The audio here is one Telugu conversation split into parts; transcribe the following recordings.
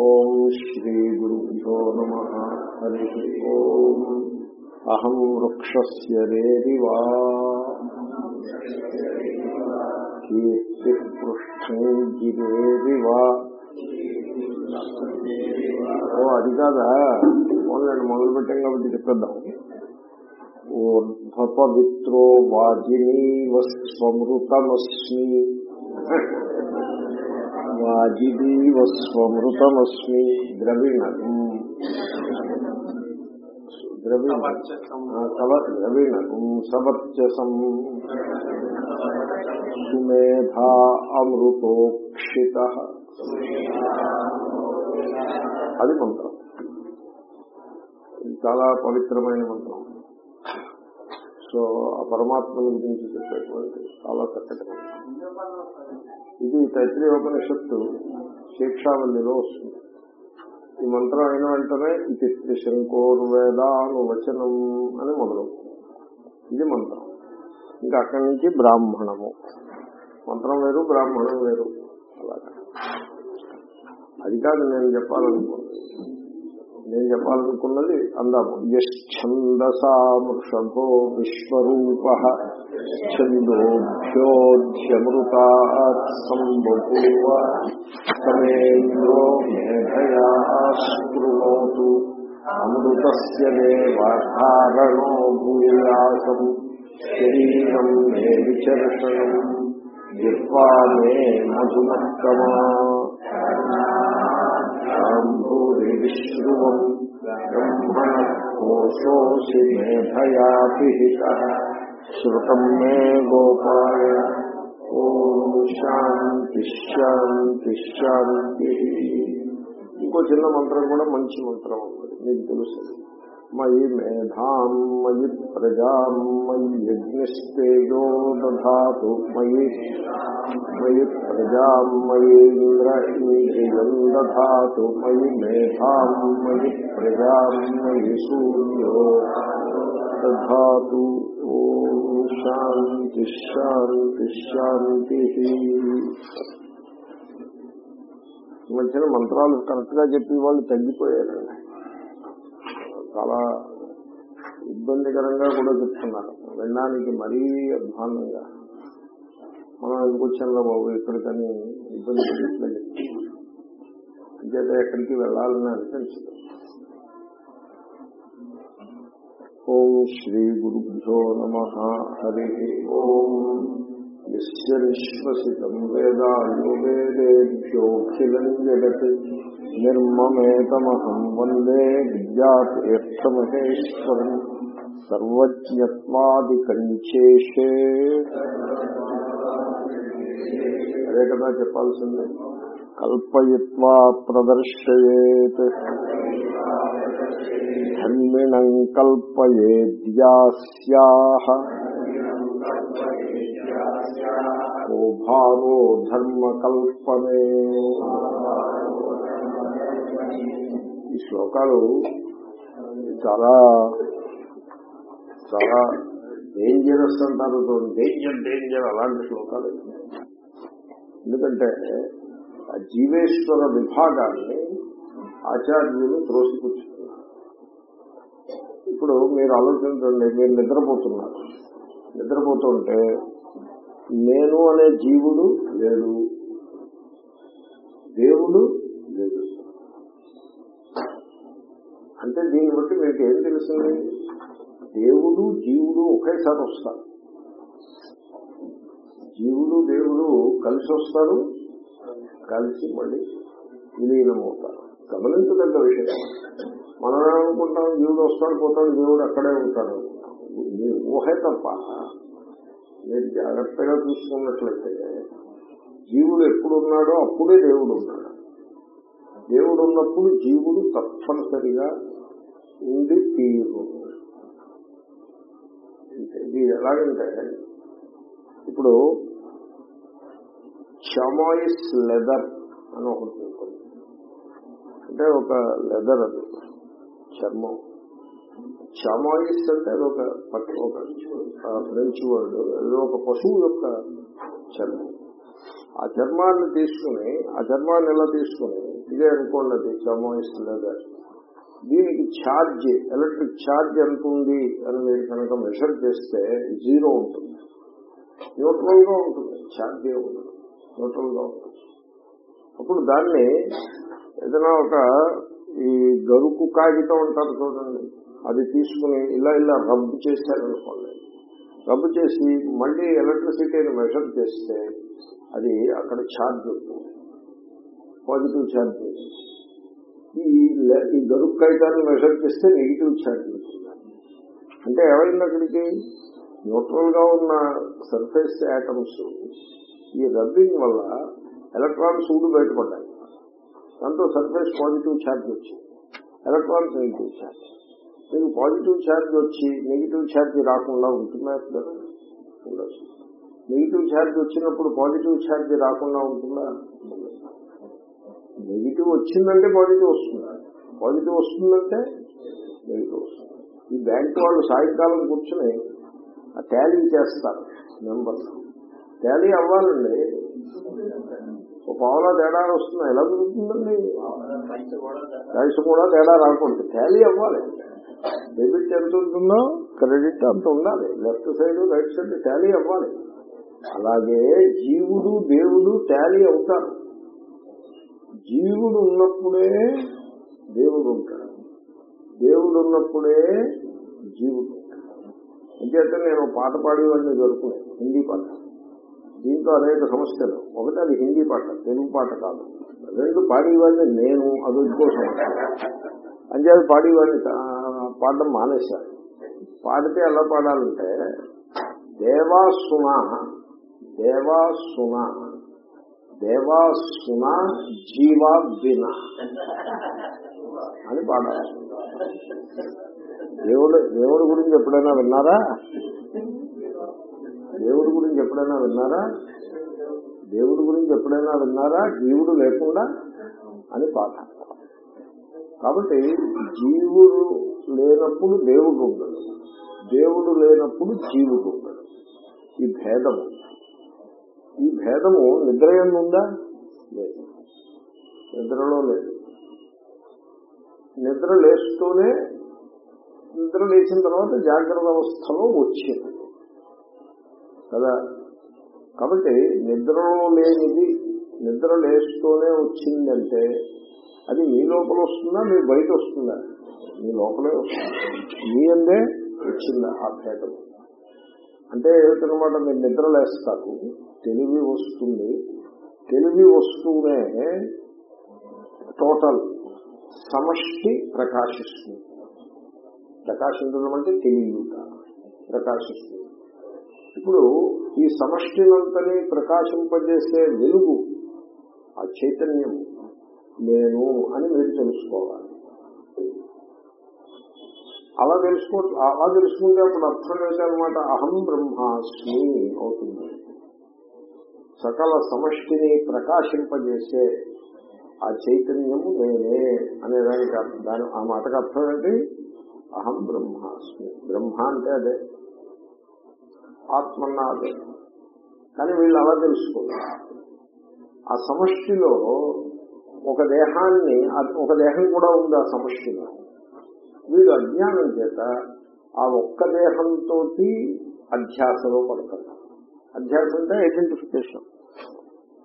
ఓం శ్రీ గురుభ్యో నమ హరి ఓం అహం వృక్షస్య రేరివా కీర్తి పృష్టం గిరేరివా ఓ అది కాదా? మొదలండి మొదలు పెట్టాం కాబట్టి చెప్పేద్దాం. ఊర్ధ్వపవిత్రో వాజినీవ స్వమృతమస్మి. వాజినీవ స్వమృతమస్మి ద్రవిణం ద్రవిణం ద్రవిణం సవర్చసం సుమేధా అమృతోక్షిత అది మంత్రం. ఇది చాలా పవిత్రమైన మంత్రం. సో ఆ పరమాత్మల గురించి చెప్పేటువంటి చాలా చక్కటి మంత్రం. ఇది తైత్రీయోపనిషత్తు శిక్షావల్లిలో వస్తుంది. ఈ మంత్రం అయిన వెంటనే ఇది త్రిశంకోర్వేదానువచనం అని మొదలు. ఇది మంత్రం. ఇంకా అక్కడి నుంచి బ్రాహ్మణము. మంత్రం వేరు బ్రాహ్మణం వేరు. అలాగా. అది కాదు నేను చెప్పాలనుకున్నది. నేను చెప్పాలనుకున్నది అందాము. యశ్చందసామృషభో విశ్వరూప ఛందోభ్యోధ్యమృతాత్ సంబభూవ సమేంద్రో మేధయా శృణోతు అమృతస్య దేవారణో భూయాసం శరీరం మే విచర్షణం జిహ్వా మే మధుమక్కమా శాంభూరి విశ్రువం బ్రహ్మణ కోశోసి మేధయా పిహిత శృతం మే గోపాయ ఓం శాంతి శాంతి శాంతి ఇంకో చిన్న మంత్రం కూడా మంచి మంత్రం అన్నది మీకు తెలుసు. మయి మేధాం మయి ప్రజాం మయి యజ్ఞస్తేజో దాతు మయి మయి ప్రజాం మయీంద్ర ఇంద్రియం దాతు మయి మేధాం మయి ప్రజాం మయి సూర్యో దాతు. శాంతి శాంతి శాంతి ఈ మధ్యన మంత్రాలు కరెక్ట్గా చెప్పి వాళ్ళు తగ్గిపోయారండి చాలా ఇబ్బందికరంగా కూడా చెప్తున్నారు. వినడానికి మరీ అధ్వానంగా మనం ఎందుకు వచ్చాంలో బాబు ఇక్కడికని ఇబ్బంది పడినట్లే అంచేత ఎక్కడికి వెళ్ళాలని అనిపించదు. ఓం శ్రీ గురుభ్యో నమ. హరి ఓం. యస్య విశ్వసితం వేదాయో వేదేభ్యోఖిలం జగత్ నిర్మమేతమహం వందే విద్యాతీర్థమహేశ్వరం సర్వజ్ఞత్వాదికంచేషే అదే కదా చెప్పాల్సిందే. కల్పయిత్వా ప్రదర్శయేత్. ధర్మిణం కల్పయేద్యాస్యాహ ఓ భారో ధర్మకల్పనే ఈ శ్లోకాలు చాలా చాలా డేంజరస్ అంటారు. డేంజర్ డేంజర్ అలాంటి శ్లోకాలు ఎందుకంటే జీవేశ్వర విభాగాన్ని ఆచార్యులు త్రోసిపుచ్చుతున్నారు ఇప్పుడు మీరు ఆలోచించండి మీరు నిద్రపోతున్నారు. నిద్రపోతుంటే నేను అనే జీవుడు లేడు. దేవుడు లేడు. అంటే దీన్ని బట్టి మీకు ఏం తెలుస్తుంది? దేవుడు జీవుడు ఒకేసారి వస్తారు. జీవుడు దేవుడు కలిసి వస్తారు కలిసి మళ్ళీ విలీనమవుతారు. గమనించదగ్గ విషయం. మనం ఏమనుకుంటాం దేవుడు వస్తాడు పోతాడు దేవుడు అక్కడే ఉంటాడు. మీ ఊహే తప్ప. మీరు జాగ్రత్తగా చూసుకున్నట్లయితే జీవుడు ఎప్పుడు ఉన్నాడో అప్పుడే దేవుడు ఉన్నాడు. దేవుడు ఉన్నప్పుడు జీవుడు తప్పనిసరిగా ఉండి తీరు ఇది ఎలాగంటే ఇప్పుడు చమాయిస్ లెదర్ అని ఒకటి అంటే ఒక లెదర్ అది. చర్మం. చమాయిస్ అంటే అది ఒక పట్టు ఒక ఫ్రెంచ్ వర్డ్. అది ఒక పశువు యొక్క చర్మం. ఆ చర్మాన్ని తీసుకుని ఆ చర్మాన్ని ఎలా తీసుకుని? ఇదే అనుకోండి అది లేదా దీనికి ఛార్జ్ ఎలక్ట్రిక్ ఛార్జ్ ఎంత ఉంది అని మీరు కనుక మెషర్ చేస్తే జీరో ఉంటుంది. న్యూట్రల్గా ఉంటుంది. ఛార్జ్ ఉంటుంది న్యూట్రల్గా ఉంటుంది. అప్పుడు దాన్ని ఏదైనా ఒక ఈ గరుకు కాగితం ఉంటారు చూడండి. అది తీసుకుని ఇలా ఇలా రబ్ చేశారనుకోండి రబ్ చేసి మళ్ళీ ఎలక్ట్రిసిటీని మెషర్ చేస్తే అది అక్కడ ఛార్జ్ ఉంటుంది పాజిటివ్ ఛార్జ్ ఈ ఈ గరుకు కాగితాన్ని మెషర్ చేస్తే నెగిటివ్ ఛార్జ్ ఉంటుంది అంటే ఏమైంది అక్కడికి? న్యూట్రల్గా ఉన్న సర్ఫేస్ యాటమ్స్ ఈ రబ్బింగ్ వల్ల ఎలక్ట్రాన్స్ ఊడు బయటపడ్డాయి. దాంతో సర్ఫేస్ పాజిటివ్ ఛార్జ్ వచ్చింది ఎలక్ట్రాన్స్ నెగిటివ్ ఛార్జ్ మీకు పాజిటివ్ ఛార్జ్ వచ్చి నెగిటివ్ ఛార్జ్ రాకుండా ఉంటుందా ఉండదు. నెగిటివ్ ఛార్జ్ వచ్చినప్పుడు పాజిటివ్ ఛార్జ్ రాకుండా ఉంటుందా? నెగిటివ్ వచ్చిందంటే పాజిటివ్ వస్తుంది. పాజిటివ్ వస్తుందంటే నెగిటివ్ వస్తుంది. ఈ బ్యాంక్ వాళ్ళు సాయంకాలం కూర్చుని ఆ టాలీ చేస్తారు నెంబర్ టాలీ అవ్వాలండి. ఒక పావులా తేడా వస్తుంది ఎలా దొరుకుతుందండి రైస్ కూడా తేడా రాకూడదు టాలీ అవ్వాలి. డెబిట్ ఎంత ఉంటుందో క్రెడిట్ అంత ఉండాలి. Left side right side tally అవ్వాలి. అలాగే జీవుడు దేవుడు టాలీ అవుతారు. జీవుడు ఉన్నప్పుడే దేవుడు ఉంటాడు. దేవుడు ఉన్నప్పుడే జీవుడు ఉంటాడు. అంచేత నేను పాట పాడేవాడిని దొరుకునే హిందీ పాట. దీంట్లో అనేక సమస్యలు. ఒకటి అది హిందీ పాట తెలుగు పాట కాదు. రెండు పాడేవాడిని నేను అది ఇంకో సమస్య. అంచేది పాడేవాడిని పాడడం మానేశాను పాడితే ఎలా పాడాలంటే దేవాసున దేవాసున దేవాసున జీవా బిన అని పాడాలి దేవుడు దేవుడి గురించి ఎప్పుడైనా విన్నారా? దేవుడి గురించి ఎప్పుడైనా విన్నారా? దేవుడి గురించి ఎప్పుడైనా విన్నారా? జీవుడు లేకుండా అని పాట కాబట్టి జీవుడు లేనప్పుడు దేవుడు ఉండడు. దేవుడు లేనప్పుడు జీవుడు ఉండడు. ఈ భేదము. ఈ భేదము నిద్ర ఉందా? లేదు. నిద్రలో లేదు. నిద్ర లేస్తూనే నిద్ర లేచిన తర్వాత జాగ్రత్త అవస్థలో వచ్చింది. కదా? కాబట్టి నిద్రలో లేనిది నిద్ర లేస్తూనే వచ్చిందంటే అది మీ లోపల వస్తుందా మీ బయట వస్తుందా? మీ లోపలే వస్తుంది? మీ అందే వచ్చిందా ఆ భేదం. అంటే ఏమిటనమాట మీరు నిద్ర లేస్తారు తెలివి వస్తుంది. తెలివి వస్తూనే టోటల్ సమష్టి ప్రకాశిస్తుంది. ప్రకాశించడం అంటే తెలియట ప్రకాశిస్తుంది. ఇప్పుడు ఈ సమష్టినంతని ప్రకాశింపజేసే వెలుగు ఆ చైతన్యం నేను అని మీరు తెలుసుకోవాలి. అలా తెలుసుకో అలా తెలుసుకుంటే అప్పుడు అర్థం ఏంటనమాట అహం బ్రహ్మాస్మి అవుతుంది. సకల సమష్టిని ప్రకాశింపజేసే ఆ చైతన్యము నేనే అనే దానికి అర్థం- దాని ఆ మాటకు అర్థం ఏంటి? అహం బ్రహ్మాస్మి. బ్రహ్మ అంటే అదే. ఆత్మన్నా కానీ వీళ్ళు అలా తెలుసుకోవాలి ఆ సమష్టిలో ఒక దేహాన్ని ఒక దేహం కూడా ఉంది ఆ సమష్టిలో. వీడు అజ్ఞానం చేత ఆ ఒక్క దేహంతో అధ్యాసలో పడతారు అధ్యాస అంటే ఐడెంటిఫికేషన్.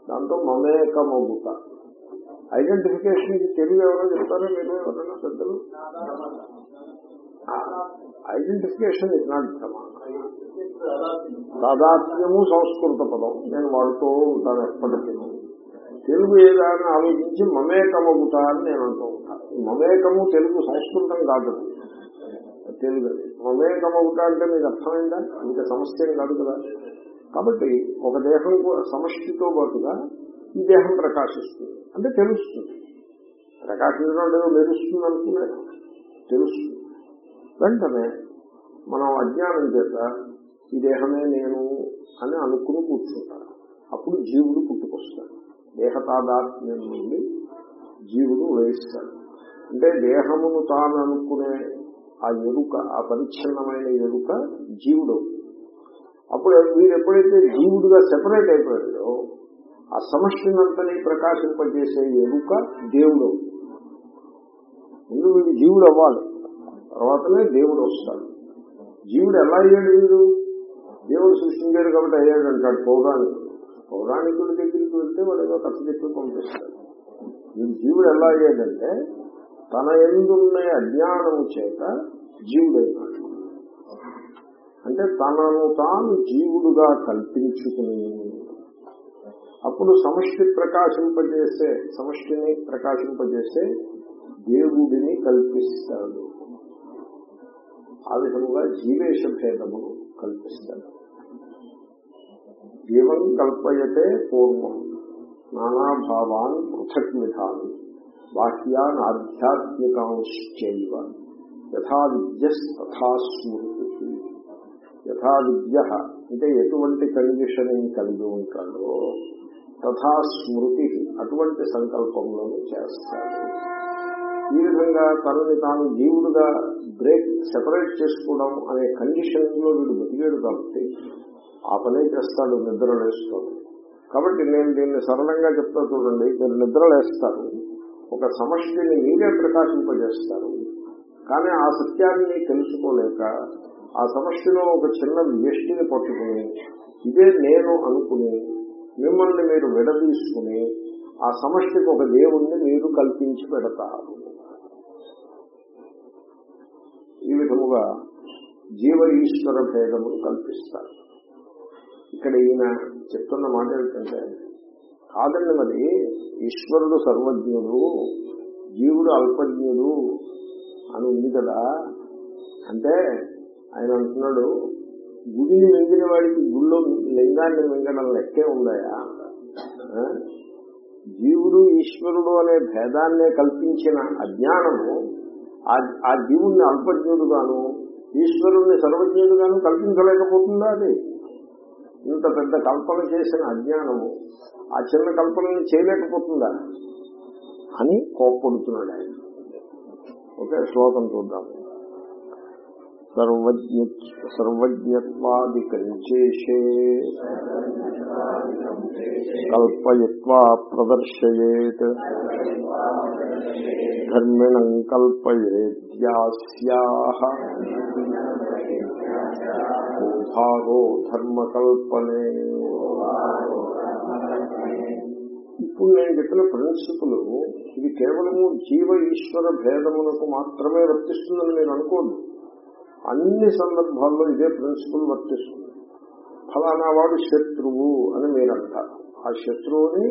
దాంతో మమేకమవుత ఐడెంటిఫికేషన్కి తెలుగు ఎవరో చెప్తారో? మీరు ఎవరైనా పెద్దలు? ఐడెంటిఫికేషన్ ఇస్ నాట్ తాదాత్మ్యము సంస్కృత పదం. నేను వాడుతూ ఉంటాను ఎప్పటికీ. తెలుగు ఏదాన్ని ఆలోచించి మమేకమగుతా అని నేను అంటూ ఉంటాను మమేకము తెలుగు సంస్కృతం కాదు. తెలుగు. అది. మమేకమగుతా అంటే మీకు అర్థమైందా? ఇంకా సమస్య కాదు కదా. కాబట్టి ఒక దేహం కూడా సమష్టితో పాటుగా ఈ దేహం ప్రకాశిస్తుంది. అంటే తెలుస్తుంది. ప్రకాశించడం ఏదో మెరుస్తుంది అనుకున్నాను తెలుస్తుంది. వెంటనే మనం అజ్ఞానం చేత ఈ దేహమే నేను అని అనుకుని కూర్చుంటాడు అప్పుడు జీవుడు పుట్టుకొస్తాడు. దేహతాదాత్మ్యం నుండి జీవుడు వేయిస్తాడు అంటే దేహమును తాను అనుకునే ఆ ఎరుక ఆ పరిచ్ఛిన్నమైన ఎరుక జీవుడు. అప్పుడు వీడు ఎప్పుడైతే జీవుడుగా సెపరేట్ అయిపోయాడో ఆ సమష్టినంతని ప్రకాశింపజేసే ఎరుక దేవుడు. ముందు వీడు జీవుడు అవ్వాలి తర్వాతనే దేవుడు వస్తాడు. జీవుడు ఎలా అయ్యాడు వీడు? దేవుడు సృష్టించాడు కాబట్టి అయ్యాడు అంటాడు పౌరాణికుడు. పౌరాణికుడి దగ్గరికి వెళ్తే వాడు ఏదో కథ చెప్పి పంపిస్తాడు. ఈ జీవుడు ఎలా అయ్యాడంటే తన ఎందున్న అజ్ఞానము చేత జీవుడైనాడు. అంటే తనను తాను జీవుడుగా కల్పించుకుని అప్పుడు సమష్టి ప్రకాశింపజేసే సమష్టిని ప్రకాశింపజేసే దేవుడిని కల్పిస్తాడు. ఆ విధముగా జీవేశ భేదమును కల్పిస్తాడు జీవం కల్పయతే పూర్వం నానాభావాన్ పృథక్ విధానం బాహ్యాన్ ఆధ్యాత్మికాంశ్చైవ యథా విద్య తథా స్మృతి యథా విద్య అంటే ఎటువంటి కండిషనింగ్ కలిగి ఉంటాడో తథా స్మృతి అటువంటి సంకల్పములను చేస్తాడు ఈ విధంగా తనని తాను జీవుడుగా బ్రేక్ సెపరేట్ చేసుకోవడం అనే కండిషన్లో వీడు బతికేడు కాబట్టి ఆ పనే చేస్తాడు నిద్రలేస్తాడు కాబట్టి నేను దీన్ని సరళంగా చెప్తా చూడండి. మీరు నిద్రలేస్తారు ఒక సమష్టిని మీరే ప్రకాశింపజేస్తారు. కానీ ఆ సత్యాన్ని తెలుసుకోలేక ఆ సమస్యలో ఒక చిన్న వ్యష్టిని పట్టుకుని ఇదే నేను అనుకుని మిమ్మల్ని మీరు విడదీసుకుని ఆ సమష్టికి ఒక దేవుణ్ణి మీరు కల్పించి పెడతారు. ఈ విధముగా జీవ ఈశ్వర భేదమును కల్పిస్తారు. ఇక్కడ ఈయన చెప్తున్న మాట ఏమిటంటే కాదండి మరి ఈశ్వరుడు సర్వజ్ఞుడు జీవుడు అల్పజ్ఞుడు అని ఉంది కదా. అంటే ఆయన అంటున్నాడు గుడిని మింగిన వాడికి గుళ్ళో లింగాన్ని మింగడం లెక్కే ఉందాయా? జీవుడు ఈశ్వరుడు అనే భేదాన్నే కల్పించిన అజ్ఞానము ఆ- ఆ జీవుణ్ణి అల్పజ్ఞుడుగాను ఈశ్వరుణ్ణి సర్వజ్ఞుడుగాను కల్పించలేకపోతుందా అది? ఇంత పెద్ద కల్పన చేసిన అజ్ఞానము ఆ చిన్న కల్పనని చేయలేకపోతుందా? అని కోప్పడుతున్నాడు ఆయన. ఓకే శ్లోకం చూద్దాం. సర్వజ్ఞ సర్వజ్ఞత్వాదికంచేషే కల్పయత్వా ప్రదర్శయేత్. ధర్మిణం కల్పయేద్యాస్యాః భాగో ధర్మకల్పనే. ఇప్పుడు నేను చెప్పిన ప్రిన్సిపుల్ ఇది కేవలము జీవ ఈశ్వర భేదమునకు మాత్రమే వర్తిస్తుందని నేను అనుకోను అన్ని సందర్భాల్లో ఇదే ప్రిన్సిపుల్ వర్తిస్తుంది. ఫలానా వాడు శత్రువు అని మీరంటారు ఆ శత్రువుని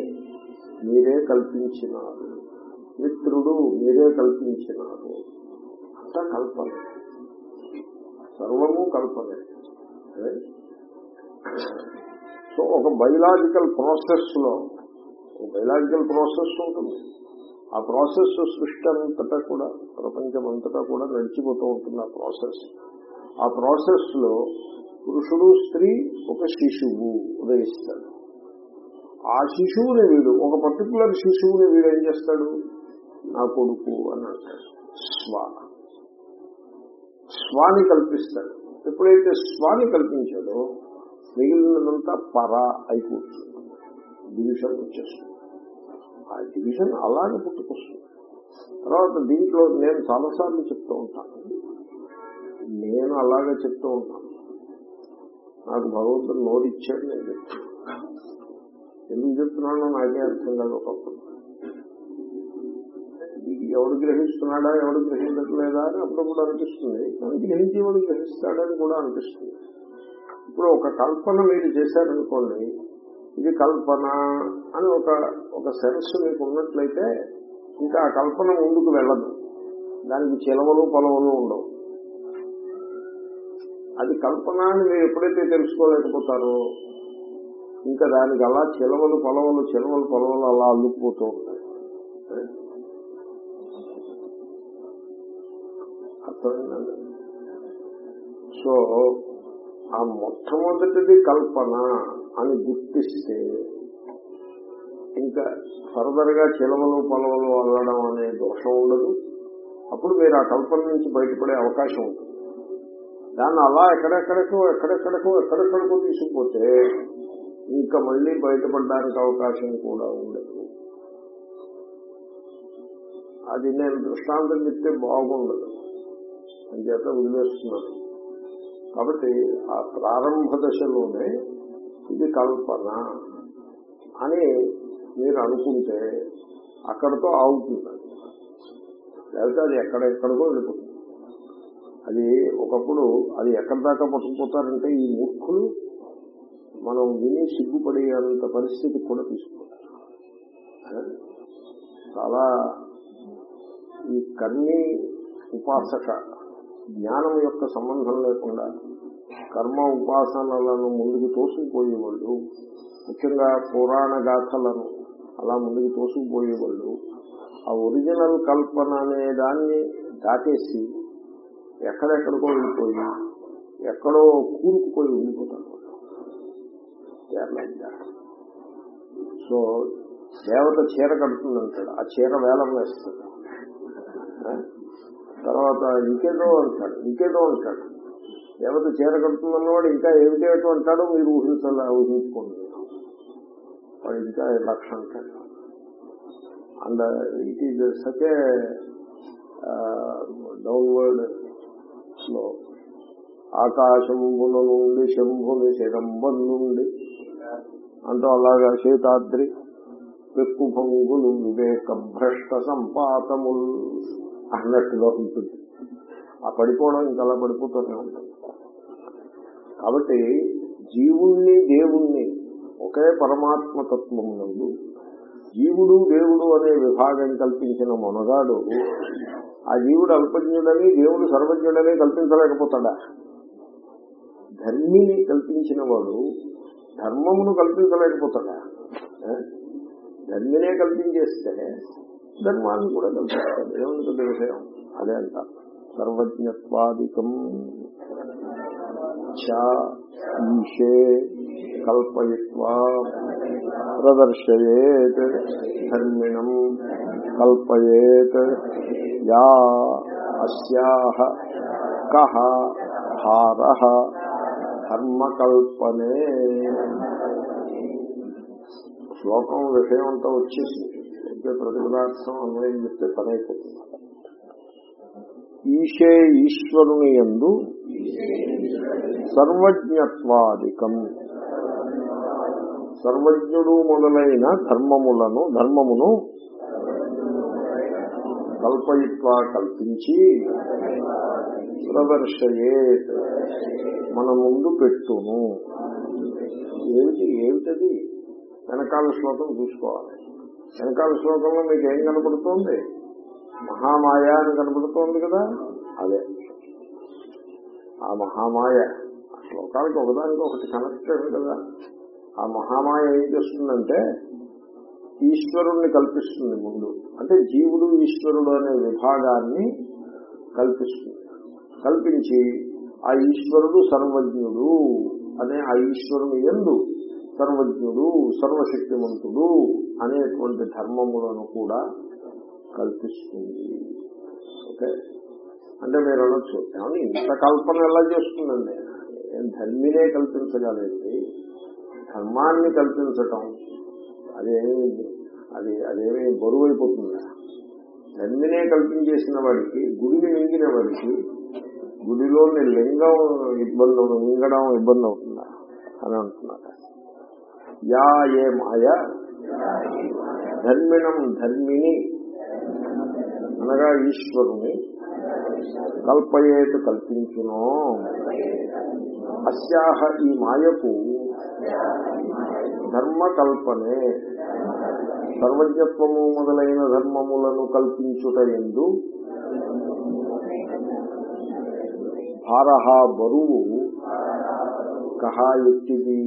మీరే కల్పించినారు. మిత్రుడు మీరే కల్పించినారు. అంతా కల్పన. సర్వము కల్పనే. సో ఒక బయలాజికల్ ప్రాసెస్లో ఒక బయలాజికల్ ప్రాసెస్ ఉంటుంది. ఆ ప్రాసెస్ సృష్టి అంతటా కూడా ప్రపంచం అంతటా కూడా నడిచిపోతూ ఉంటుంది ఆ ప్రాసెస్. ఆ ప్రాసెస్లో పురుషుడు స్త్రీ ఒక శిశువు ఉదయిస్తాడు. ఆ శిశువుని వీడు ఒక పర్టికులర్ శిశువుని వీడు ఏం చేస్తాడు? నా కొడుకు అని అంటాడు. స్వ. స్వాని కల్పిస్తాడు. ఎప్పుడైతే స్వాని కల్పించాడో మిగిలినదంతా పర అయిపోతుంది. డివిజన్ వచ్చేస్తుంది. ఆ డివిజన్ అలాగే పుట్టుకొస్తుంది. తర్వాత దీంట్లో నేను చాలాసార్లు చెప్తూ ఉంటాను. నేను అలాగే చెప్తూ ఉంటాను. నాకు భగవంతుడు నోరిచ్చాడు నేను చెప్తాను. ఎందుకు చెప్తున్నానో నాకే అర్థం కాదు ఒకప్పుడు ఎవడు గ్రహిస్తున్నాడా ఎవడు గ్రహించట్లేదా అని అప్పుడప్పుడు అనిపిస్తుంది. కానీ గ్రహించి ఎవడు గ్రహిస్తాడని కూడా అనిపిస్తుంది. ఇప్పుడు ఒక కల్పన మీరు చేశారనుకోండి ఇది కల్పన అని ఒక ఒక సెన్స్ మీకు ఉన్నట్లయితే ఇంకా ఆ కల్పన ముందుకు వెళ్ళదు. దానికి చిలవలు పొలవలు ఉండవు. అది కల్పన అని మీరు ఎప్పుడైతే తెలుసుకోలేకపోతారో ఇంకా దానికి అలా చిలవలు పొలవలు చిలవలు పొలవలు అలా అల్లుకుపోతూ ఉంటాయి. అర్థమైందండి సో ఆ మొట్టమొదటిది కల్పన అని గుర్తిస్తే ఇంకా ఫర్దర్గా చిలవలు పొలవలు అల్లడం అనే దోషం ఉండదు. అప్పుడు మీరు ఆ కల్పన నుంచి బయటపడే అవకాశం ఉంటుంది. దాన్ని అలా ఎక్కడెక్కడికో ఎక్కడెక్కడికో ఎక్కడెక్కడికో తీసుకుపోతే ఇంకా మళ్ళీ బయటపడడానికి అవకాశం కూడా ఉండదు. అది నేను దృష్టాంతం చెప్తే బాగుండదు. అని చేత కాబట్టి ఆ ప్రారంభ దశలోనే ఇది కల్పన అని మీరు అనుకుంటే అక్కడతో ఆగుతుంది. లేకపోతే అది ఎక్కడెక్కడికో వెళ్ళిపోతుంది. అది ఒకప్పుడు అది ఎక్కడి దాకా పట్టుకుపోతారంటే ఈ మూర్ఖులు మనం విని సిగ్గుపడేంత పరిస్థితి కూడా తీసుకుంటారు. చాలా ఈ కర్మి ఉపాసక జ్ఞానం యొక్క సంబంధం లేకుండా కర్మ ఉపాసనలను ముందుకు తోసుకుపోయేవాళ్ళు ముఖ్యంగా పురాణ గాథలను అలా ముందుకు తోసుకుపోయేవాళ్ళు ఆ ఒరిజినల్ కల్పన అనే దాన్ని దాటేసి ఎక్కడెక్కడికో వెళ్ళిపోయి ఎక్కడో కూరుకుపోయి ఉండిపోతారు. సో దేవత చీర కడుతుందంటాడు. ఆ చీర వేలం వేస్తాడు. తర్వాత ఇంకేదో అంటాడు ఇంకేదో అంటాడు. దేవత చీర కడుతుందన్నవాడు ఇంకా ఏమిటేటో అంటాడో మీరు ఊహించాలి ఊహించుకోండి. వాడు ఇంకా లక్ష అంటాడు. And it is such a downward slow ఆకాశంబుల నుండి శంభుని శిరంబం నుండి అంటూ అలాగా శీతాద్రి పెక్కు భంగులు వివేక భ్రష్ట సంపాతములు. అన్నట్టుగా ఉంటుంది. ఆ పడిపోవడం ఇంకా అలా పడిపోతూనే ఉంటుంది. కాబట్టి జీవుణ్ణి దేవుణ్ణి ఒకే పరమాత్మతత్వం నందు జీవుడు దేవుడు అనే విభాగం కల్పించిన మొనగాడు ఆ జీవుడు అల్పజ్ఞుడని దేవుడు సర్వజ్ఞుడని కల్పించలేకపోతాడా? ధర్మిని కల్పించిన వాడు ధర్మమును కల్పించలేకపోతాడా? ధర్మినే కల్పించేస్తే ధర్మాన్ని కూడా కల్పిస్తాడు ఏముంది పెద్ద విషయం అదే అంట సర్వజ్ఞత్వాదికం చ ఈశే కల్పయిత్వా ప్రదర్శయేత్ ధర్మిణం కల్పయేత్ యా అస్యాహ కహ భార ధర్మకల్పనే శ్లోకం విషయం అంతా వచ్చేసింది చెప్తే ప్రతిపదార్థం అన్వయం చెప్తే పని అయిపోతుంది ఈశే ఈశ్వరుని ఎందు సర్వజ్ఞత్వాధికం. సర్వజ్ఞుడు మొదలైన ధర్మములను ధర్మమును కల్పయిత్వ కల్పించి ప్రదర్శయే మన ముందు పెట్టును. ఏమిటి ఏమిటది? వెనకాల శ్లోకం చూసుకోవాలి. వెనకాల శ్లోకంలో మీకు ఏం కనపడుతోంది? మహామాయ అని కనపడుతోంది కదా? అదే. ఆ మహామాయ ఆ శ్లోకాలకి ఒకదానికి ఒకటి కనెక్టెడ్ కదా. ఆ మహామాయ ఏం చేస్తుందంటే ఈశ్వరుణ్ణి కల్పిస్తుంది ముందు. అంటే జీవుడు ఈశ్వరుడు అనే విభాగాన్ని కల్పిస్తుంది. కల్పించి ఆ ఈశ్వరుడు సర్వజ్ఞుడు అనే ఆ ఈశ్వరుని ఎందు సర్వజ్ఞుడు సర్వశక్తిమంతుడు అనేటువంటి ధర్మములను కూడా కల్పిస్తుంది. ఓకే? అంటే మీరు అనొచ్చు ఏమని ఇంత కల్పన ఎలా చేస్తుందండి? ఏం ధర్మినే కల్పించగలండి ధర్మాన్ని కల్పించటం అదేమి అది అదేమి బరువు అయిపోతుందా ధర్మినే కల్పించేసిన వాడికి గుడిని మింగిన వాడికి గుడిలోని లింగం ఇబ్బంది మింగడం ఇబ్బంది అవుతుందా అని అంటున్నారు. యా ఏ మాయ ధర్మిణం ధర్మిణి అనగా ఈశ్వరుని కల్పయేటు కల్పించునో. అస్యాహ ఈ మాయకు ధర్మ కల్పనే సర్వజ్ఞత్వము మొదలైన ధర్మములను కల్పించుట ఎందు భారహ బరువు కహా ఎత్తిది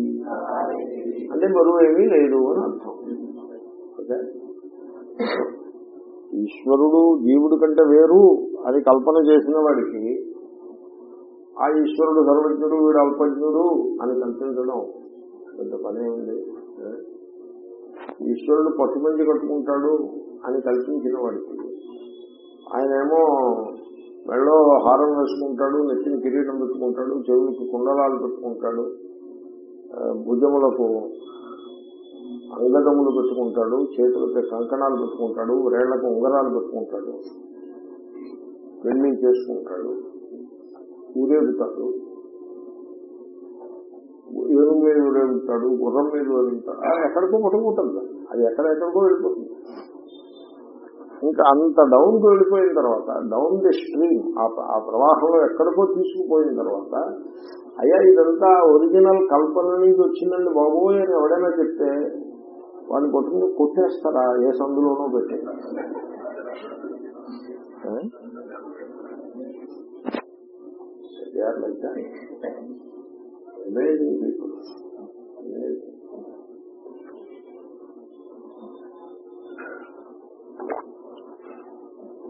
అంటే బరువు ఏమీ లేదు అని అర్థం. అంతే ఈశ్వరుడు జీవుడు కంటే వేరు అని కల్పన చేసిన వాడికి ఆ ఈశ్వరుడు సర్వజ్ఞుడు వీడు అల్పజ్ఞుడు అని కల్పించడం పెద్ద పనే ఉంది. ఈశ్వరుడు పట్టుమంచి కట్టుకుంటాడు అని కల్పించిన వాడికి. ఆయనేమో మెళ్ళో హారం వేసుకుంటాడు నెత్తిని కిరీటం పెట్టుకుంటాడు చెవులకు కుండలాలు పెట్టుకుంటాడు భుజములకు అంగదములు పెట్టుకుంటాడు చేతులకి కంకణాలు పెట్టుకుంటాడు రేళ్ళకు ఉంగరాలు పెట్టుకుంటాడు పెళ్ళి చేసుకుంటాడు ఊరేగుతాడు. ఏరు మీద ఊరేగుతాడు గుర్రం మీద ఊరేగుతాడు. అది ఎక్కడికో పట్టుకుంటుంది అది ఎక్కడెక్కడికో వెళ్ళిపోతుంది. ఇంకా అంత డౌన్కు వెళ్ళిపోయిన తర్వాత డౌన్ ది స్ట్రీమ్ ఆ ప్రవాహంలో ఎక్కడికో తీసుకుపోయిన తర్వాత అయ్యా ఇదంతా ఒరిజినల్ కల్పన నుంచి వచ్చిందండి బాబోయ్ అని ఎవడైనా చెప్తే వాడిని కొట్టుకుని కొట్టేస్తారా? ఏ సందులోనో పెట్టి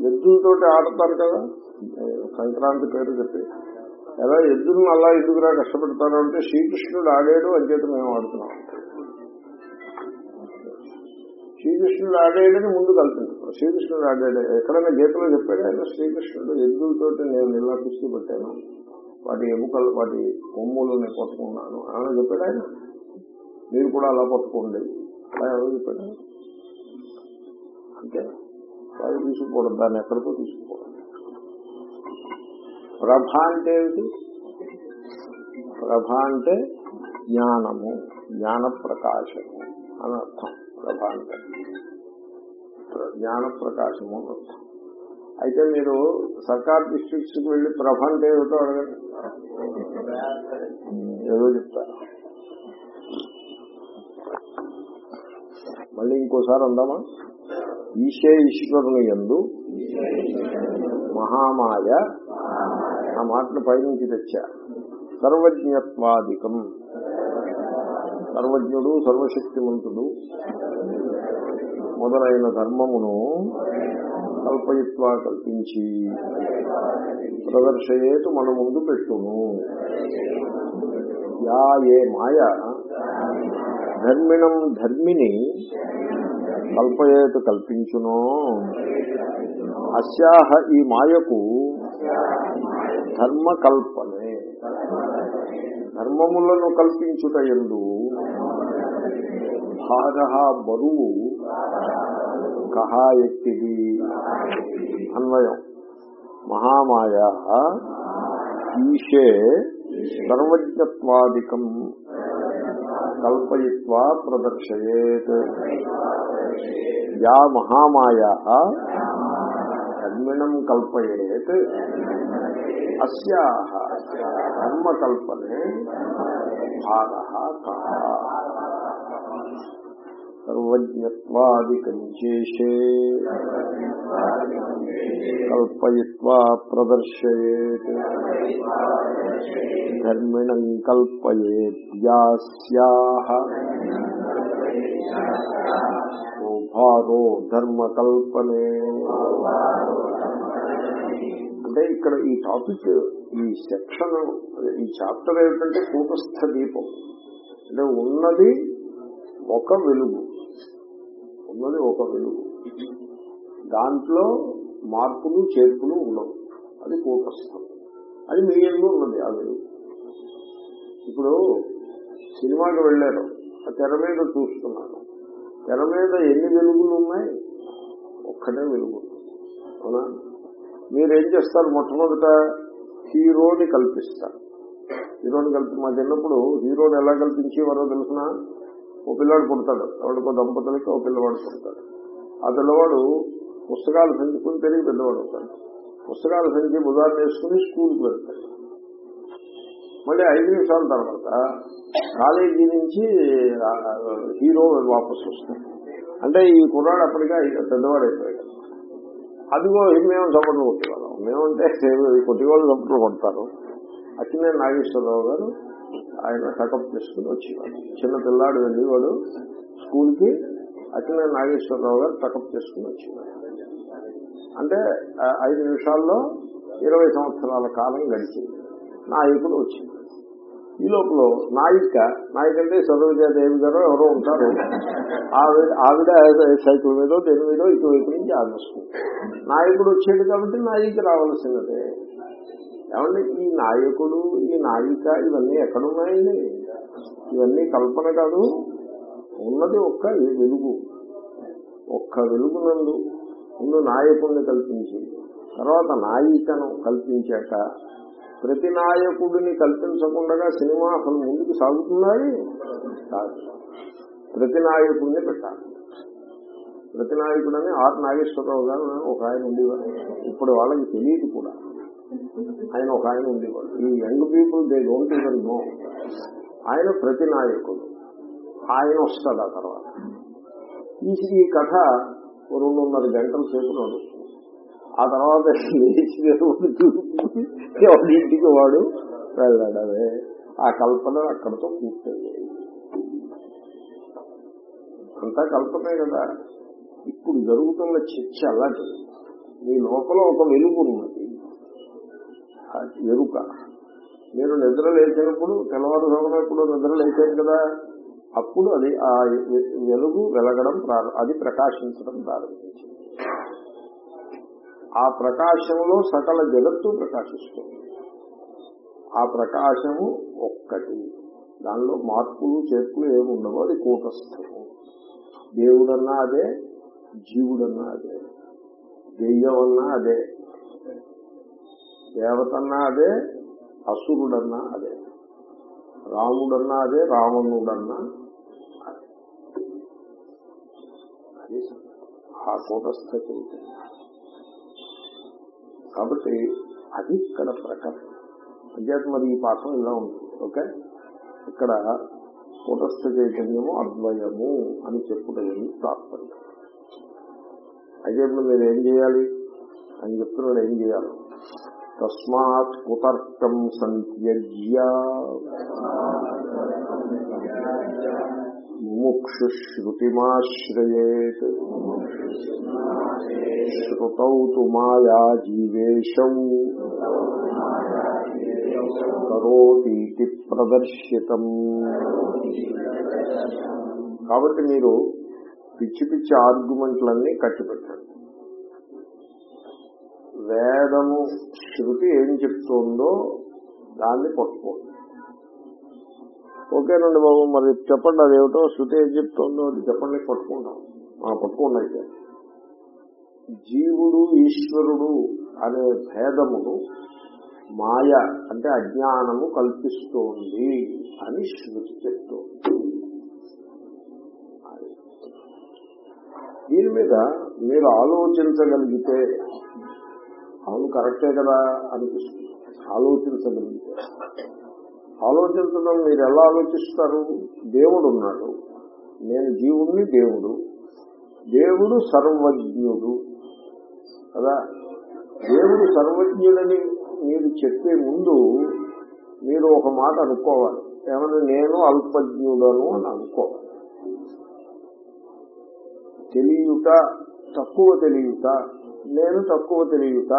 ఎద్దులతోటి ఆడతారు కదా? సంక్రాంతి పేరు చెప్పి. ఎలా ఎద్దులను అలా ఎందుకురా కష్టపెడతారు అంటే శ్రీకృష్ణుడు ఆడాడు అంచేత మేము ఆడుతున్నాం. శ్రీకృష్ణుడు ఆడాడని ముందు కల్పించుకున్నాం శ్రీకృష్ణుడు ఆడాడు ఎక్కడైనా గీతలో చెప్పాడు ఆయన శ్రీకృష్ణుడు ఎద్దులతోటి నేను ఇలా కుస్తీ పెట్టాను వాటి ఎముకలు వాటి కొమ్ములు నేను పట్టుకున్నాను అని చెప్పాడు ఆయన. మీరు కూడా అలా పట్టుకోండి అలా ఎవరు చెప్పాడు. అంతే. వాళ్ళు తీసుకుపోవడం దాన్ని ఎక్కడికో తీసుకుపోవడం. ప్రభ అంటే ఏమిటి? ప్రభ అంటే జ్ఞానము జ్ఞాన ప్రకాశము అని అర్థం. ప్రభావిత జ్ఞాన ప్రకాశము అయితే మీరు సర్కార్ డిస్ట్రిక్ట్స్కి వెళ్ళి ప్రభ అంటే ఏమిటో అడగండి ఏదో చెప్తారు మళ్ళీ ఇంకోసారి అందామా? ఈశే ఈశ్వరుని ఎందు మహామాయ ఆ మాటను పైనుంచి తెచ్చా. సర్వజ్ఞత్వాధికం. సర్వజ్ఞుడు సర్వశక్తిమంతుడు మొదలైన ధర్మమును కల్పయిత్వా కల్పించి ప్రదర్శయేతు మన ముందు పెట్టును. యా ఏ మాయ ధర్మిణం ధర్మిని కల్పయేతు కల్పించునో. అస్యాహ ఈ మాయకు ధర్మ కల్పనే ధర్మములను కల్పించుట ఎందు భార బరువు. కహా ఎక్కిది అన్వయం. మహామాయా. ఈశే సర్వజ్ఞత్వాదికం కల్పయిత్వా ప్రదర్శయేత్. యా మహామాయా. కర్మిణం కల్పయేత్. అస్యా. కర్మకల్పనే భార సర్వజ్ఞత్వాదికం చేసే కల్పయిత్వా ప్రదర్శయేత్. ధర్మిణం కల్పయేద్యాస్యాః భారో ధర్మకల్పనే. అంటే ఇక్కడ ఈ టాపిక్ ఈ సెక్షన్ ఈ చాప్టర్ ఏమిటంటే కూటస్థ దీపం. అంటే ఉన్నది ఒక వెలుగు. ఉన్నది ఒక వెలుగు. దాంట్లో మార్పులు చేర్పులు ఉండవు. అది కూటస్థం. అది మీ ఎందు ఉన్నది ఆ వెలుగు. ఇప్పుడు సినిమాకి వెళ్ళారు ఆ తెర మీద చూస్తున్నాను. తెర మీద ఎన్ని వెలుగులు ఉన్నాయి? ఒక్కటే వెలుగు అవునా? మీరేం చేస్తారు? మొట్టమొదట హీరోని కల్పిస్తారు. హీరోని కల్పి మా చిన్నప్పుడు హీరోని ఎలా కల్పించేవారో తెలిసిన? ఓ పిల్లవాడు పుడతాడు. ఎవరికో దంపతులకి ఓ పిల్లవాడు పుడతాడు. ఆ పిల్లవాడు పుస్తకాలు పెంచుకుని పెరిగి పెద్దవాడు అవుతాడు పుస్తకాలు పెంచి బుధాలు వేసుకుని స్కూల్కి వెళ్తాడు. మళ్ళీ ఐదు నిమిషాల తర్వాత కాలేజీ నుంచి హీరో వాపస్ వస్తాడు. అంటే ఈ కుర్రాడు అప్పటికే పెద్దవాడు అయిపోయాడు. అదిగో మేము చప్పట్లు కొట్టేవాళ్ళం. మేమంటే కొట్టివాళ్ళు చప్పట్లు కొడతారు. అక్కినే నాగేశ్వరరావు గారు ఆయన టకప్ చేసుకుని వచ్చేవాడు. చిన్న పిల్లాడు వెళ్ళి వాడు. స్కూల్కి అఖిల నాగేశ్వరరావు గారు టకప్ చేసుకుని వచ్చేవాడు. అంటే ఐదు నిమిషాల్లో ఇరవై సంవత్సరాల కాలం గడిచింది. నాయకుడు వచ్చింది ఈ లోపల నాయిక నాయకంటే అంటే సరోజాదేవి గారు ఎవరో ఉంటారు. ఆవిడ ఆవిడ సైకిల్ మీదో దేని మీదో ఇటువైపు నుంచి ఆదేస్తుంది నాయకుడు వచ్చాడు కాబట్టి నాయిక రావాల్సినదే ఏమంటే ఈ నాయకుడు ఈ నాయిక ఇవన్నీ ఎక్కడున్నాయండి? ఇవన్నీ కల్పన కాదు. ఉన్నది ఒక్క వెలుగు. ఒక్క వెలుగునందు ముందు నాయకుడిని కల్పించి. తర్వాత నాయికను కల్పించాక ప్రతి నాయకుడిని కల్పించకుండా సినిమా అసలు ముందుకు సాగుతున్నాయి? కాదు. ప్రతి నాయకుడిని పెట్టాలి. ప్రతి నాయకుడని ఆర్ నాగేశ్వరరావు గారు ఒక ఆయన ఉండేవారు. ఇప్పుడు వాళ్ళకి తెలియదు కూడా. ఆయన ఒక ఆయన ఉండేవాడు. ఈ young people they don't even know. ఆయన ప్రతి నాయకుడు. ఆయన వస్తాడు ఆ తర్వాత. ఈ ఈ కథ రెండున్నర గంటల సేపు నడుస్తుంది. ఆ తర్వాత ఇంటికి వాడు వెళ్ళడమే. ఆ కల్పన అక్కడతో పూర్తయింది. అంతా కల్పనే కదా. ఇప్పుడు జరుగుతున్న చర్చ అలాంటిది మీ లోపల ఒక వెలుగు ఉన్నది. ఎరుక. మీరు నిద్ర లేచినప్పుడు తెల్లవారుజామునప్పుడు నిద్ర లేచారు కదా అప్పుడు అది ఆ వెలుగు వెలగడం ప్రారంభ అది ప్రకాశించడం ప్రారంభించింది. ఆ ప్రకాశంలో సకల జగత్తు ప్రకాశిస్తుంది. ఆ ప్రకాశము ఒక్కటి. దానిలో మార్పులు చేర్పులు ఏమి ఉండవు అది కూటస్థము. దేవుడన్నా అదే జీవుడన్నా అదే దెయ్యం అన్నా అదే. దేవతన్నా అదే అసురుడన్నా అదే. రాముడన్నా అదే రావణుడన్నా అదే. అది ఆ కూటస్థ చైతన్య. కాబట్టి అది ఇక్కడ ప్రకటన. అంచేత మరి ఈ పాఠం ఇలా ఉంది ఓకే? ఇక్కడ కూటస్థ చైతన్యము అద్వయము అని చెప్పుటది తాత్పర్యం. అయితే ఇప్పుడు మీరు ఏం చేయాలి? అని చెప్తున్నాడు ఏం చేయాలి? తస్మాత్ కుతర్కం సంత్యజ్య. ముముక్షుశ్రుతిమాశ్రయేత్. శ్రుతౌ తు మాయా జీవేశం. కరోతీతి ప్రదర్శితం. కాబట్టి మీరు పిచ్చి పిచ్చి ఆర్గ్యుమెంట్లన్నీ కట్టిపెట్టండి. వేదము శృతి ఏం చెప్తుందో దాన్ని పట్టుకో ఓకేనండి బాబు మరి చెప్పండి అదేమిటో శృతి ఏం చెప్తుందో అది చెప్పండి పట్టుకుంటాం. పట్టుకోండి అయితే. జీవుడు ఈశ్వరుడు అనే భేదమును మాయ అంటే అజ్ఞానము కల్పిస్తోంది అని శృతి చెప్తోంది. దీని మీద మీరు ఆలోచించగలిగితే అవును కరెక్టే కదా అనిపిస్తుంది. ఆలోచించగలిగితే ఆలోచించడం మీరు ఎలా ఆలోచిస్తారు? దేవుడు ఉన్నాడు నేను జీవుణ్ణి దేవుడు. దేవుడు సర్వజ్ఞుడు. కదా? దేవుడు సర్వజ్ఞుడని మీరు చెప్పే ముందు మీరు ఒక మాట అనుకోవాలి. ఏమన్నా నేను అల్పజ్ఞుడను అని అనుకోవాలి. తెలియట తక్కువ తెలియట నేను తక్కువ తెలియట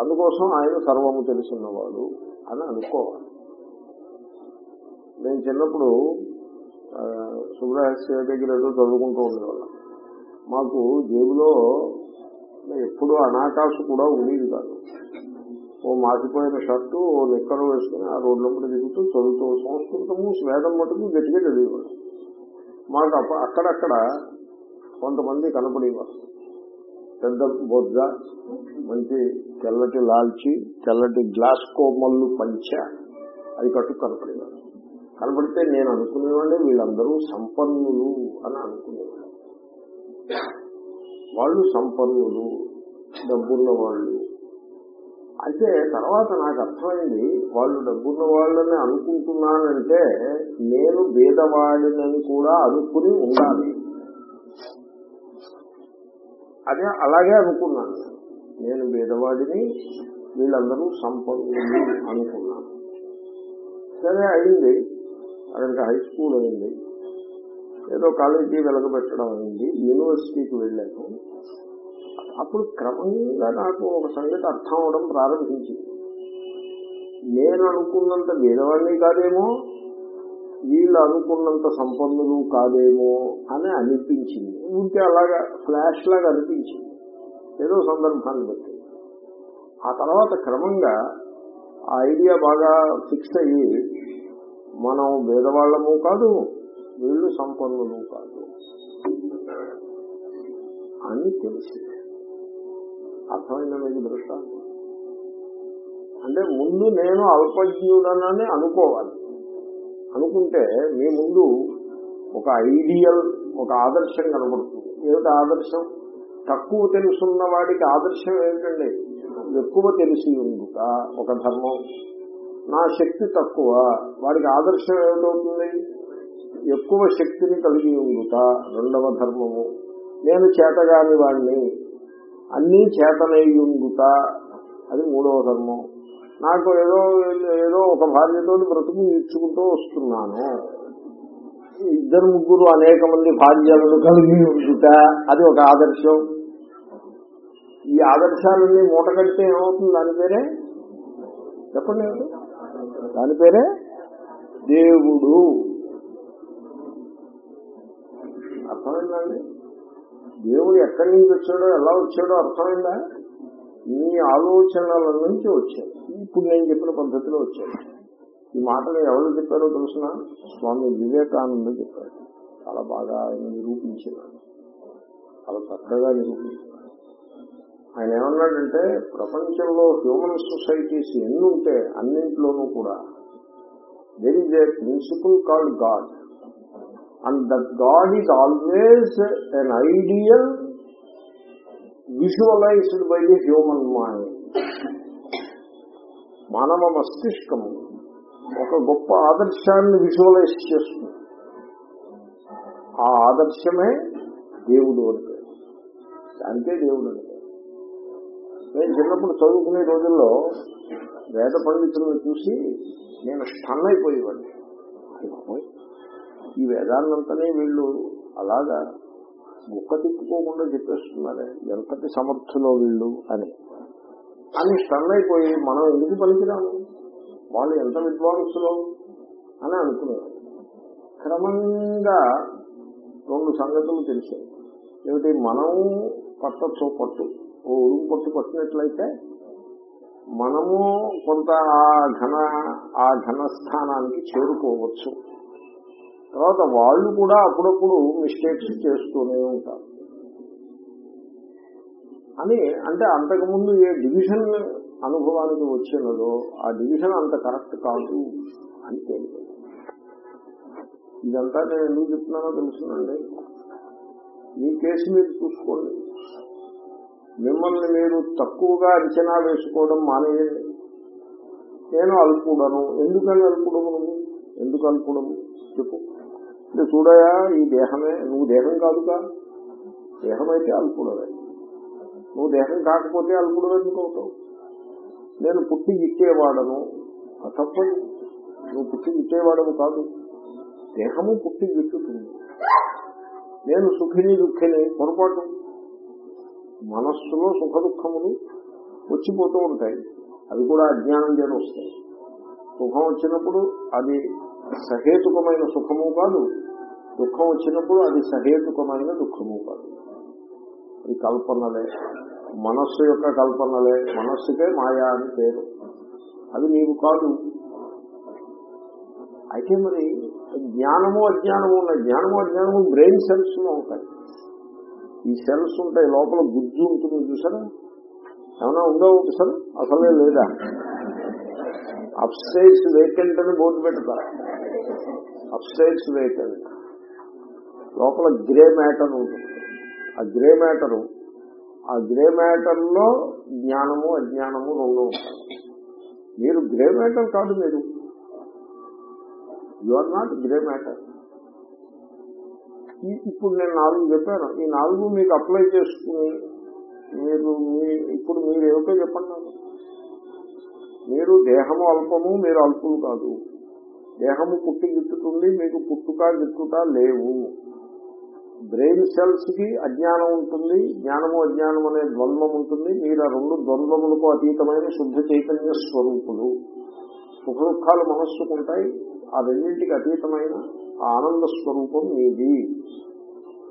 అందుకోసం ఆయన సర్వము తెలుసున్నవాడు అని అనుకోవాలి. నేను చిన్నప్పుడు సుబ్రహస్య దగ్గర ఏదో చదువుకుంటూ ఉండేవాళ్ళం. మాకు జేబులో ఎప్పుడూ అనాకాశు కూడా ఉండేది కాదు. ఓ మాసిపోయిన షర్టు ఓ నిక్కరు వేసుకుని ఆ రోడ్లంపటి దిగుతూ చదువుతూ సంస్కృతము స్వేదం మటుకు గట్టిగా చదివేవాడు మాకు అక్కడక్కడ కొంతమంది కనపడేవారు. పెద్ద బొజ్జ మంచి తెల్లటి లాల్చి తెల్లటి గ్లాస్ కోమల్లు పంచ అది కట్టు కనపడేవాడు కనపడితే నేను అనుకునేవాడిని వీళ్ళందరూ సంపన్నులు అని అనుకునేవాడు వాళ్ళు సంపన్నులు డబ్బున్న వాళ్ళు. అయితే తర్వాత నాకు అర్థమైంది వాళ్ళు డబ్బున్న వాళ్ళని అనుకుంటున్నానంటే నేను భేదవాడినని కూడా అనుకుని ఉండాలి. అదే అలాగే అనుకున్నాను. నేను వేదవాడిని వీళ్ళందరూ సంపన్నులు అనుకున్నాను. సరే అయింది. అక్కడికి హై స్కూల్ అయింది. ఏదో కాలేజీ వెలగబెట్టడం అయింది. యూనివర్సిటీకి వెళ్ళాను. అప్పుడు క్రమంగా నాకు ఒక సంగతి అర్థం అవడం ప్రారంభించింది. నేను అనుకున్నంత వేదవాడిని కాదేమో వీళ్ళు అనుకున్నంత సంపన్నులు కాదేమో అని అనిపించింది. ఊరికే అలాగా ఫ్లాష్ లాగా అనిపించింది. ఏదో సందర్భాన్ని బట్టి. ఆ తర్వాత క్రమంగా ఆ ఐడియా బాగా ఫిక్స్ అయ్యి మనం వేదవాళ్ళము కాదు వీళ్ళు సంపన్నులు కాదు అని తెలిసి అర్థమైన మీకు దృష్టాంతం. అంటే ముందు నేను అల్పజ్ఞుడనని అనుకోవాలి. అనుకుంటే మీ ముందు ఒక ఐడియల్ ఒక ఆదర్శం కనబడుతుంది. ఏమిటి ఆదర్శం? తక్కువ తెలుసున్న వాడికి ఆదర్శం ఏమిటండి? ఎక్కువ తెలిసి ఉండుట ఒక ధర్మం. నా శక్తి తక్కువ వాడికి ఆదర్శం ఏమిటవుతుంది? ఎక్కువ శక్తిని కలిగి ఉండుట రెండవ ధర్మము. నేను చేతగాని వాడిని అన్నీ చేతనయ్యుండుట అది మూడవ ధర్మం. నాకు ఏదో ఏదో ఒక భార్యతో బ్రతుకు ఇచ్చుకుంటూ వస్తున్నాను. ఇద్దరు ముగ్గురు అనేక మంది భార్యలను కలిగి ఉంచుట అది ఒక ఆదర్శం. ఈ ఆదర్శాలన్నీ మూట కడితే ఏమవుతుంది? దాని పేరే? చెప్పండి. దాని పేరే? దేవుడు. అర్థమైందండి? దేవుడు ఎక్కడి నుంచి వచ్చాడో ఎలా వచ్చాడో అర్థమైందా? మీ ఆలోచనల నుంచి వచ్చాడు. ఇప్పుడు నేను చెప్పిన పద్ధతిలో వచ్చాను ఈ మాటలు ఎవరు చెప్పారో తెలుసిన? స్వామి వివేకానంద చెప్పారు. చాలా బాగా ఆయన నిరూపించినాడు చాలా చక్కగా నిరూపించినాడు ఆయన ఏమన్నాడంటే ప్రపంచంలో హ్యూమన్ సొసైటీస్ ఎన్ని ఉంటే అన్నింటిలోనూ కూడా there is a principle called God and that God is always an ideal visualized by the human mind మానవ మస్తిష్కము ఒక గొప్ప ఆదర్శాన్ని విజువలైజ్ చేస్తుంది. ఆ ఆదర్శమే దేవుడు అంటే దానికే దేవుడు అంటే నేను చిన్నప్పుడు చదువుకునే రోజుల్లో వేద పండితులను చూసి నేను స్టన్ అయిపోయేవాడిని ఈ వేదాన్నంతనే వీళ్ళు అలాగా ముక్క తిప్పుకోకుండా చెప్పేస్తున్నారే ఎంతటి సమర్థులో వీళ్ళు అని. అని స్టన్ అయిపోయి మనం ఎందుకు పలికిరాము వాళ్ళు ఎంత విద్వాంసులు అని అనుకున్నారు. క్రమంగా రెండు సంగతులు తెలిసాయి. ఏమిటి? మనం పట్టచ్చు పట్టు ఓ ఉరుగు పట్టు పట్టినట్లయితే మనము కొంత ఆ ఘన ఆ ఘన స్థానానికి చేరుకోవచ్చు. తర్వాత వాళ్ళు కూడా అప్పుడప్పుడు మిస్టేక్స్ చేస్తూనే ఉంటారు. అని అంటే అంతకుముందు ఏ డివిజన్ అనుభవానికి వచ్చినదో ఆ డివిజన్ అంత కరెక్ట్ కాదు అని తేలిపోయింది. ఇదంతా నేను ఎందుకు చెప్తున్నానో తెలుసునండి. మీ కేసు మీరు చూసుకోండి. మిమ్మల్ని మీరు తక్కువగా అంచనా వేసుకోవడం మానేయండి. నేను అల్పుడను. ఎందుకని అల్పుడము ఎందుకు అల్పుడము చెప్పు. చూడయా ఈ దేహమే నువ్వు దేహం కాదుగా? దేహమైతే అయితే నువ్వు దేహం కాకపోతే అల్పుడు ఎందుకు అవుతావు? నేను పుట్టి ఇచ్చేవాడను. తప్పదు నువ్వు పుట్టి ఇచ్చేవాడను కాదు. దేహము పుట్టి ఇచ్చుతుంది. నేను సుఖిని దుఃఖిని పొరపాటు. మనస్సులో సుఖ దుఃఖములు వచ్చిపోతూ ఉంటాయి. అవి కూడా అజ్ఞానం చేత వస్తాయి. సుఖం వచ్చినప్పుడు అది సహేతుకమైన సుఖము కాదు. దుఃఖం వచ్చినప్పుడు అది సహేతుకమైన దుఃఖము కాదు. ఈ కల్పనలే. మనస్సు యొక్క కల్పనలే. మనస్సుకే మాయా అని పేరు. అది నీవు కాదు. అయితే మరి జ్ఞానము అజ్ఞానము ఉన్నాయి. జ్ఞానము అజ్ఞానము బ్రెయిన్ సెల్స్లో ఉంటాయి. ఈ సెల్స్ ఉంటాయి. లోపల గుజ్జు ఉంటుంది చూసారా? ఏమైనా ఉందో ఒకసారి అసలే లేదా? అప్స్టైర్స్ వేకెంట్ అని బోర్డు పెడతారు. Upstairs vacant. లోపల గ్రే మ్యాటర్ ఉంటుంది. ఆ గ్రే మ్యాటరు ఆ గ్రే మ్యాటర్లో జ్ఞానము అజ్ఞానము రెండు ఉంటాయి. మీరు గ్రే మ్యాటర్ కాదు మీరు. You are not grey matter. ఇప్పుడు నేను నాలుగు చెప్పాను. ఈ నాలుగు మీకు అప్లై చేసుకుని మీరు మీ ఇప్పుడు మీరు ఏమిటో చెప్పండి. మీరు దేహము అల్పము మీరు అల్పులు కాదు. దేహము పుట్టి గిట్టుతుంది మీకు పుట్టుక గిట్టుట లేవు. బ్రెయిన్ సెల్స్కి అజ్ఞానం ఉంటుంది జ్ఞానము అజ్ఞానం అనే ద్వంద్వం ఉంటుంది. మీరు ఆ రెండు ద్వంద్వములకు అతీతమైన శుద్ధ చైతన్య స్వరూపులు. సుఖ దుఃఖాలు మనస్సుకు ఉంటాయి ఆ రెండింటికి అతీతమైన ఆనంద స్వరూపం మీది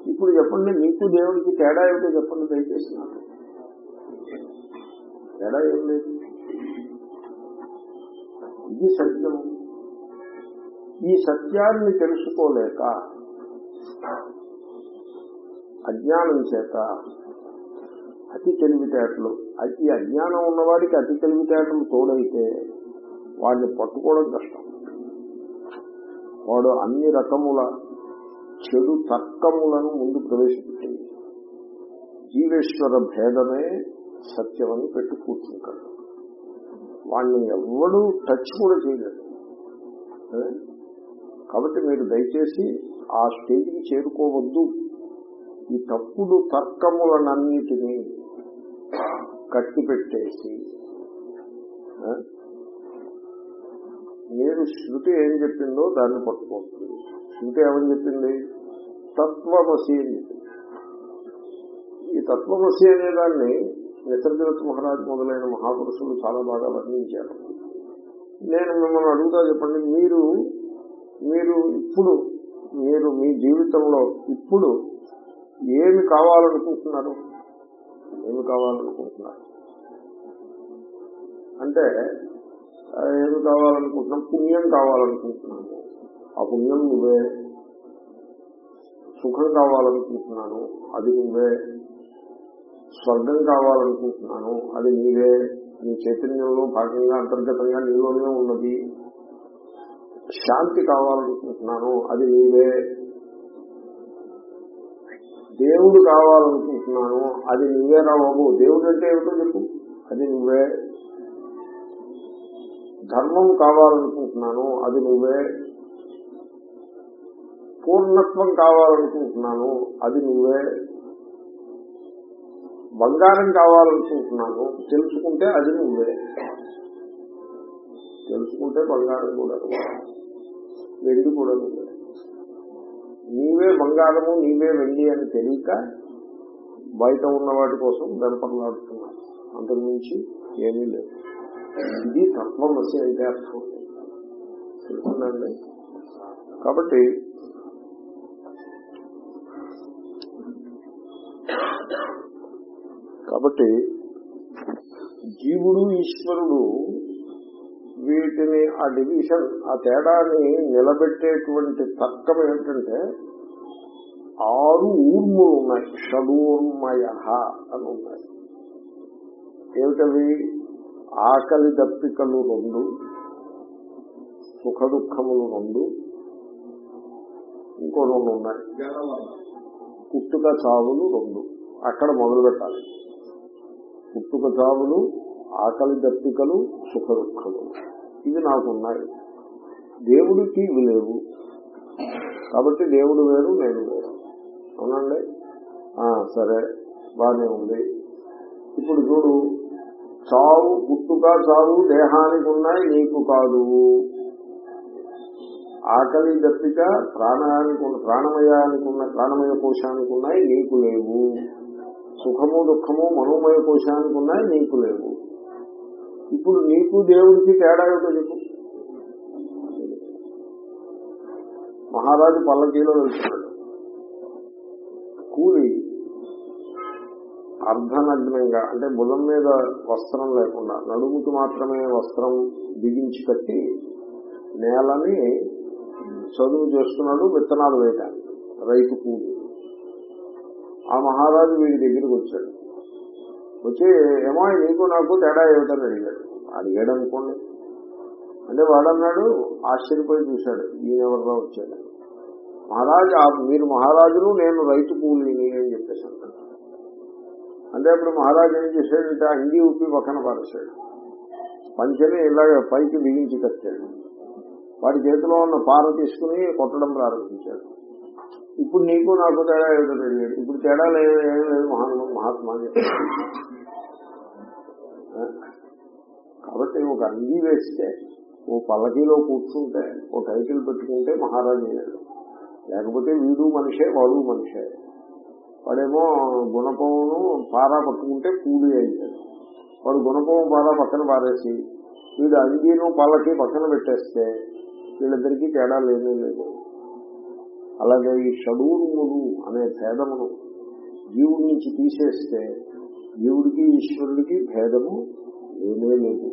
ఇప్పుడు చెప్పండి మీకు దేవుడికి తేడా ఏమిటో చెప్పండి దయచేసి నాకు. తేడా ఏం లేదు. ఇది సత్యం ఈ సత్యాన్ని తెలుసుకోలేక అజ్ఞానం చేత అతి తెలివితేటలు ఈ అజ్ఞానం ఉన్నవాడికి అతి తెలివితేటలు తోడైతే వాడిని పట్టుకోవడం కష్టం. వాడు అన్ని రకముల చెడు తర్కములను ముందు ప్రవేశపెట్టింది జీవేశ్వర భేదమే సత్యమని పెట్టి కూర్చుంటాడు. వాడిని ఎవ్వడూ టచ్ కూడా చేయలేదు. కాబట్టి మీరు దయచేసి ఆ స్టేజ్కి చేరుకోవద్దు. ఈ తప్పుడు తర్కములనన్నిటినీ కట్టిపెట్టేసి మీరు శృతి ఏం చెప్పిందో దాన్ని పట్టుకోస్తుంది. శృతి ఏమని చెప్పింది? తత్వమసి అని ఈ తత్వమసి అనే దాన్ని మహారాజ్ మొదలైన మహాపురుషులు చాలా బాగా వర్ణించారు. నేను మిమ్మల్ని అడుగుతా చెప్పండి మీరు మీరు ఇప్పుడు మీరు మీ జీవితంలో ఇప్పుడు ఏమి కావాలనుకుంటున్నారు? ఏమి కావాలనుకుంటున్నారు? అంటే ఏమి కావాలనుకుంటున్నాం? పుణ్యం కావాలనుకుంటున్నాను. ఆ పుణ్యం నువ్వే. సుఖం కావాలనుకుంటున్నాను అది నువ్వే. స్వర్గం కావాలనుకుంటున్నాను అది నీవే. నీ చైతన్యంలో భాగంగా అంతర్గతంగా నీలోనే ఉన్నది. శాంతి కావాలనుకుంటున్నాను అది నీవే. దేవుడు కావాలనుకుంటున్నాను అది నువ్వేరా బాబు. దేవుడు అంటే ఏమిటో చెప్పు. అది నువ్వే. ధర్మం కావాలనుకుంటున్నాను అది నువ్వే. పూర్ణత్వం కావాలనుకుంటున్నాను అది నువ్వే. బంగారం కావాలనుకుంటున్నాను తెలుసుకుంటే అది నువ్వే. తెలుసుకుంటే బంగారం కూడా. నువ్వే వెండి కూడా నువ్వే. నీవే బంగారము నీవే వెండి అని తెలియక బయట ఉన్న వాటి కోసం వెంపర్లాడుతున్నాను అంతకు ఏమీ లేదు. ఇది తత్వమసి అయితే అర్థం తెలుసునండి కాబట్టి కాబట్టి జీవుడు ఈశ్వరుడు వీటిని ఆ డివిజన్ ఆ తేడాని నిలబెట్టేటువంటి తర్కం ఏమిటంటే ఆరు ఊర్ములు ఉన్నాయి. షడూర్మయ అని ఉన్నాయి. ఏమిటవి? ఆకలి దప్పికలు రెండు సుఖ దుఃఖములు రెండు ఇంకో రెండు ఉన్నాయి. పుట్టుక చావులు రెండు. అక్కడ మొదలు పెట్టాలి. పుట్టుక చావులు ఆకలి దప్పికలు సుఖ దుఃఖములు ఇవి నాకున్నాయి. దేవుడికి ఇవి లేవు. కాబట్టి దేవుడు వేరు నేను వేరు. అవునండి? సరే. బాగానే ఉంది. ఇప్పుడు చూడు చావు పుట్టుక చావు దేహానికి ఉన్నాయి నీకు కాదు. ఆకలి దప్పిక ప్రాణానికి ఉన్న ప్రాణమయానికి ఉన్న ప్రాణమయ కోశానికి ఉన్నాయి నీకు లేవు. సుఖము దుఃఖము మనోమయ కోశానికి ఉన్నాయి నీకు లేవు. ఇప్పుడు నీకు దేవుడికి తేడా ఏమిటో చెప్పు. మహారాజు పల్లకీలో వెళ్తున్నాడు. కూలి అర్ధనగ్నంగా అంటే బుధం మీద వస్త్రం లేకుండా నడుముకి మాత్రమే వస్త్రం బిగించి కట్టి నేలని చదువు చేస్తున్నాడు విత్తనాలు వేయటానికి రైతు కూలి. ఆ మహారాజు వీడి దగ్గరికి వచ్చాడు. వచ్చి ఏమో నీకు నాకు తేడా ఏమిటని అడిగాడు. అడిగాడు అనుకోండి అంటే వాడన్నాడు ఆశ్చర్యపోయి చూశాడు ఈయనెవరిలో వచ్చాడు. మహారాజు ఆ- మీరు మహారాజును నేను రైతు కూలీని అని చెప్పేసి అంటే అప్పుడు మహారాజు ఏం చేశాడంటే అంగీ ఉప్పి పక్కన పారేశాడు. పంచని ఇలాగ పైకి బిగించి కట్టాడు. వాడి చేతిలో ఉన్న పార తీసుకుని కొట్టడం ప్రారంభించాడు. ఇప్పుడు నీకు నాకు తేడా ఏదో తెలియదు. ఇప్పుడు తేడా లేదు ఏం లేదు మహా- మహాత్మా అని కాబట్టి ఒక అంగీ వేస్తే ఓ పల్లకీలో కూర్చుంటే ఓ టైటిల్ పెట్టుకుంటే మహారాజు అయ్యాడు. లేకపోతే వీడు మనిషే వాడు మనిషే. వాడేమో గుణపమును పారా పట్టుకుంటే కూలి అయ్యాడు. వాడు గుణపము పారా పక్కన పారేసి వీడు అంగీను పల్లకి పక్కన పెట్టేస్తే వీళ్ళిద్దరికీ తేడా లేనే లేదు. అలాగే ఈ షడూరుముడు అనే భేదమును జీవుడి నుంచి తీసేస్తే జీవుడికి ఈశ్వరుడికి భేదము లేనే లేదు.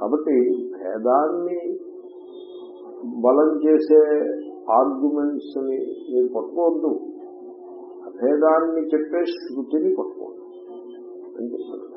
కాబట్టి భేదాన్ని బలం చేసే ఆర్గ్యుమెంట్స్ని మీరు పట్టుకోవద్దు. అభేదాన్ని చెప్పే శృతిని పట్టుకోవద్దు అని చెప్పారు